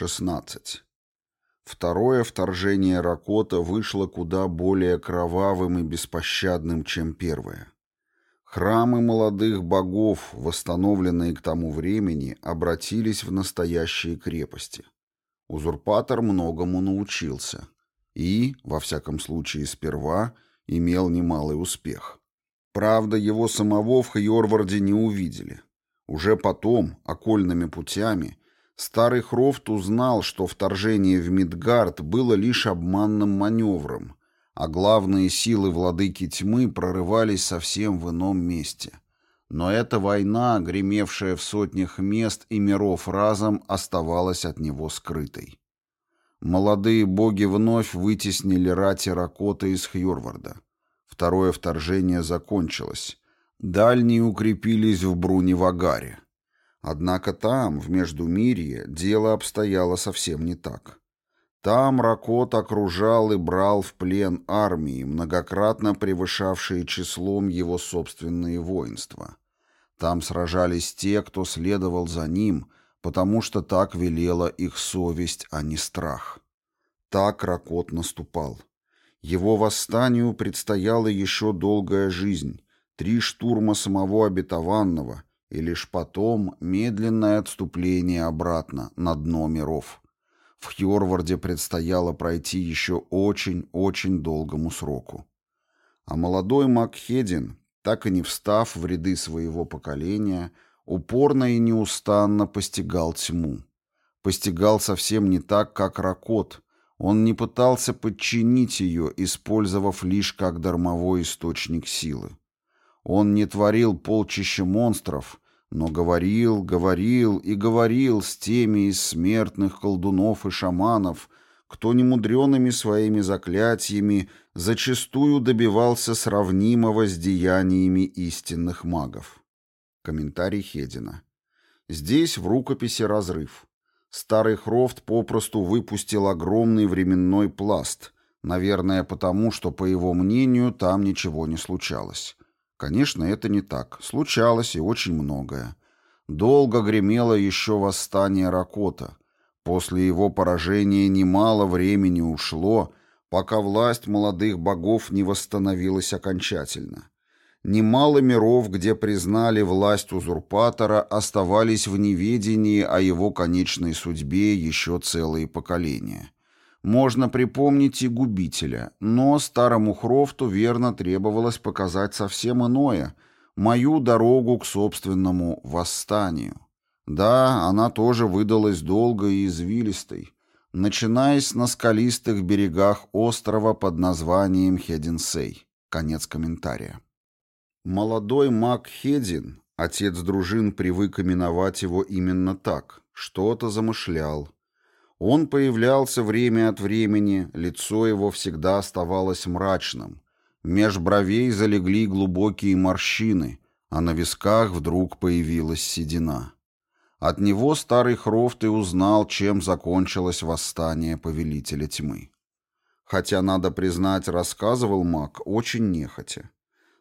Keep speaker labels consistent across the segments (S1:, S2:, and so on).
S1: 16. Второе вторжение Ракота вышло куда более кровавым и беспощадным, чем первое. Храмы молодых богов, восстановленные к тому времени, обратились в настоящие крепости. Узурпатор многому научился и, во всяком случае сперва, имел немалый успех. Правда, его самого в Хьорварде не увидели. Уже потом, окольными путями, старый Хрофт узнал, что вторжение в Мидгард было лишь обманным маневром, а главные силы владыки тьмы прорывались совсем в ином месте. Но эта война, гремевшая в сотнях мест и миров разом, оставалась от него скрытой. Молодые боги вновь вытеснили рати Ракота из Хьорварда. Второе вторжение закончилось. Дальние укрепились в Бруне-Вагаре. Однако там, в Междумирье, дело обстояло совсем не так. Там Ракот окружал и брал в плен армии, многократно превышавшие числом его собственные воинства. Там сражались те, кто следовал за ним, потому что так велела их совесть, а не страх. Так Ракот наступал. Его восстанию предстояла еще долгая жизнь, три штурма самого обетованного, и лишь потом медленное отступление обратно на дно миров. В Хьорварде предстояло пройти еще очень-очень долгому сроку. А молодой Макхедин, так и не встав в ряды своего поколения, упорно и неустанно постигал тьму. Постигал совсем не так, как Ракот. Он не пытался подчинить ее, использовав лишь как дармовой источник силы. Он не творил полчища монстров, но говорил, говорил и говорил с теми из смертных колдунов и шаманов, кто немудреными своими заклятиями зачастую добивался сравнимого с деяниями истинных магов. Комментарий Хедина. Здесь в рукописи разрыв. Старый Хрофт попросту выпустил огромный временной пласт, наверное, потому, что, по его мнению, там ничего не случалось. Конечно, это не так. Случалось и очень многое. Долго гремело еще восстание Ракота. После его поражения немало времени ушло, пока власть молодых богов не восстановилась окончательно. Немало миров, где признали власть узурпатора, оставались в неведении о его конечной судьбе еще целые поколения. Можно припомнить и губителя, но старому Хрофту верно требовалось показать совсем иное — мою дорогу к собственному восстанию. Да, она тоже выдалась долгой и извилистой, начинаясь на скалистых берегах острова под названием Хединсей. Конец комментария. Молодой маг Хедин, отец дружин привык именовать его именно так, что-то замышлял, он появлялся время от времени, лицо его всегда оставалось мрачным. Меж бровей залегли глубокие морщины, а на висках вдруг появилась седина. От него старый Хрофт и узнал, чем закончилось восстание Повелителя Тьмы. Хотя, надо признать, рассказывал маг очень нехотя.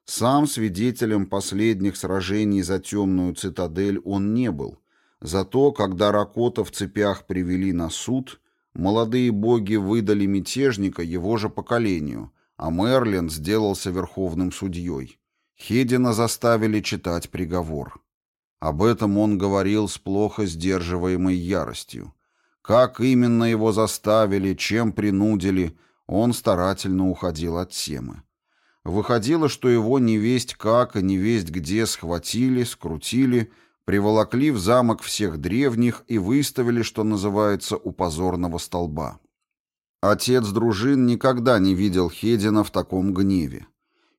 S1: Сам свидетелем последних сражений за темную цитадель он не был — Зато, когда Ракота в цепях привели на суд, молодые боги выдали мятежника его же поколению, а Мерлин сделался верховным судьей. Хедина заставили читать приговор. Об этом он говорил с плохо сдерживаемой яростью. Как именно его заставили, чем принудили, он старательно уходил от темы. Выходило, что его невесть как и невесть где схватили, скрутили приволокли в замок всех древних и выставили, что называется, у позорного столба. Отец дружин никогда не видел Хедина в таком гневе.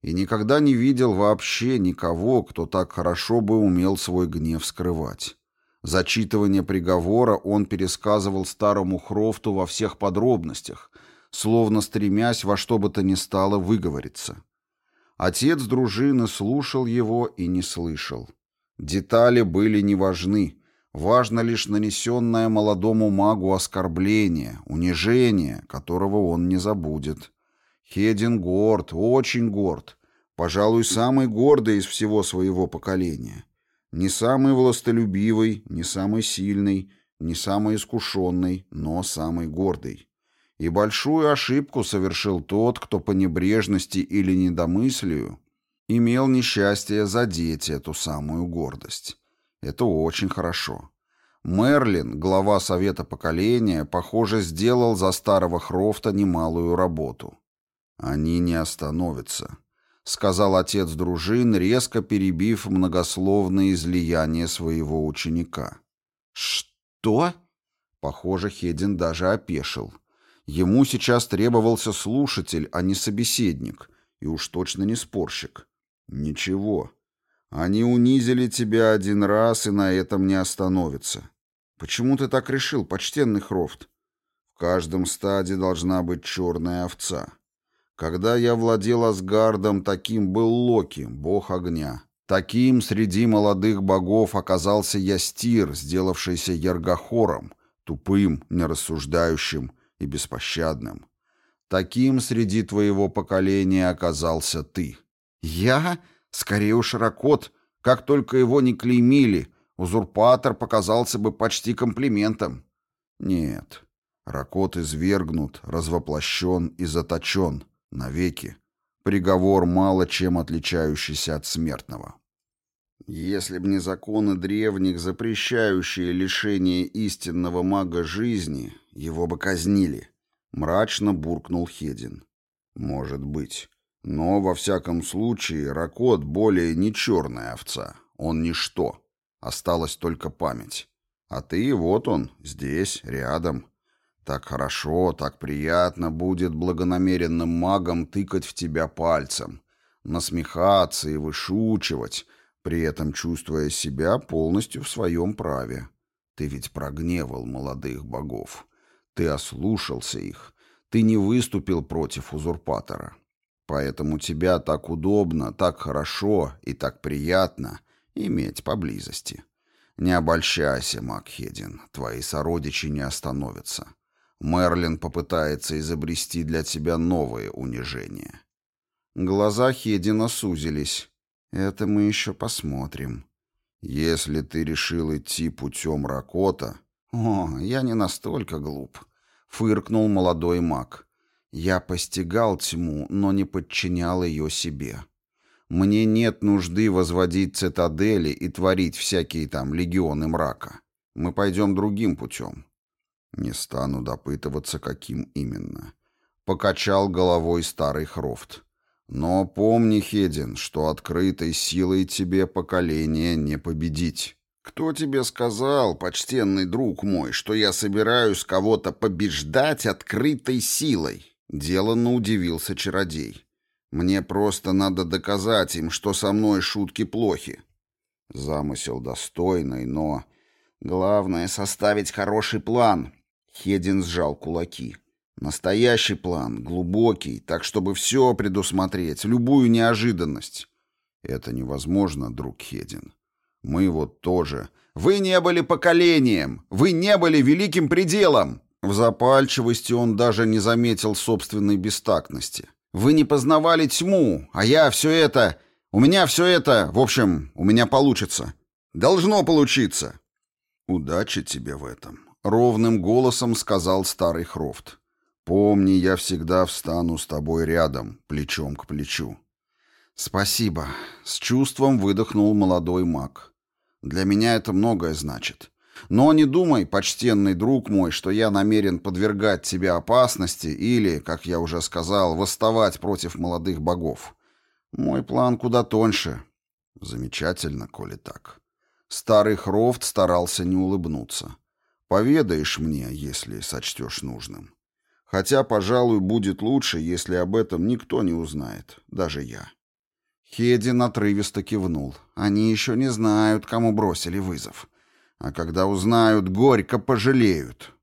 S1: И никогда не видел вообще никого, кто так хорошо бы умел свой гнев скрывать. Зачитывание приговора он пересказывал старому Хрофту во всех подробностях, словно стремясь во что бы то ни стало выговориться. Отец дружины слушал его и не слышал. Детали были не важны. Важно лишь нанесенное молодому магу оскорбление, унижение, которого он не забудет. Хедин горд, очень горд. Пожалуй, самый гордый из всего своего поколения. Не самый властолюбивый, не самый сильный, Не самый искушенный, но самый гордый. И большую ошибку совершил тот, кто по небрежности или недомыслию имел несчастье задеть эту самую гордость. Это очень хорошо. Мерлин, глава Совета поколения, похоже, сделал за старого Хрофта немалую работу. «Они не остановятся», — сказал отец дружин, резко перебив многословное излияние своего ученика. «Что?» Похоже, Хедин даже опешил. Ему сейчас требовался слушатель, а не собеседник, и уж точно не спорщик. «Ничего. Они унизили тебя один раз и на этом не остановятся. Почему ты так решил, почтенный Хрофт? В каждом стаде должна быть черная овца. Когда я владел Асгардом, таким был Локи, бог огня. Таким среди молодых богов оказался Ястир, сделавшийся Яргохором, тупым, нерассуждающим и беспощадным. Таким среди твоего поколения оказался ты. Я? Скорее уж Ракот, как только его не клеймили, узурпатор показался бы почти комплиментом. Нет, Ракот извергнут, развоплощен и заточен навеки. Приговор, мало чем отличающийся от смертного. Если б не законы древних, запрещающие лишение истинного мага жизни, его бы казнили, мрачно буркнул Хедин. Может быть. Но, во всяком случае, Ракот более не черная овца. Он ничто. Осталась только память. А ты, вот он, здесь, рядом. Так хорошо, так приятно будет благонамеренным магом тыкать в тебя пальцем, насмехаться и вышучивать, при этом чувствуя себя полностью в своем праве. Ты ведь прогневал молодых богов. Ты ослушался их. Ты не выступил против узурпатора. Поэтому тебя так удобно, так хорошо и так приятно иметь поблизости. Не обольщайся, Макхедин, твои сородичи не остановятся. Мерлин попытается изобрести для тебя новые унижения. Глаза Хедина сузились. Это мы еще посмотрим. Если ты решил идти путем Ракота... О, я не настолько глуп. Фыркнул молодой маг. Я постигал тьму, но не подчинял ее себе. Мне нет нужды возводить цитадели и творить всякие там легионы мрака. Мы пойдем другим путем. Не стану допытываться, каким именно. Покачал головой старый Хрофт. Но помни, Хедин, что открытой силой тебе поколение не победить. Кто тебе сказал, почтенный друг мой, что я собираюсь кого-то побеждать открытой силой? Деланно удивился чародей. «Мне просто надо доказать им, что со мной шутки плохи». Замысел достойный, но... Главное — составить хороший план. Хедин сжал кулаки. Настоящий план, глубокий, так чтобы все предусмотреть, любую неожиданность. Это невозможно, друг Хедин. Мы вот тоже. Вы не были поколением, вы не были великим пределом. В запальчивости он даже не заметил собственной бестактности. «Вы не познавали тьму, а я все это... У меня все это... В общем, у меня получится. Должно получиться!» «Удачи тебе в этом», — ровным голосом сказал старый Хрофт. «Помни, я всегда встану с тобой рядом, плечом к плечу». «Спасибо», — с чувством выдохнул молодой маг. «Для меня это многое значит. Но не думай, почтенный друг мой, что я намерен подвергать тебя опасности или, как я уже сказал, восставать против молодых богов. Мой план куда тоньше. Замечательно, коли так. Старый Хрофт старался не улыбнуться. Поведаешь мне, если сочтешь нужным. Хотя, пожалуй, будет лучше, если об этом никто не узнает, даже я. Хедин отрывисто кивнул. Они еще не знают, кому бросили вызов. А когда узнают, горько пожалеют.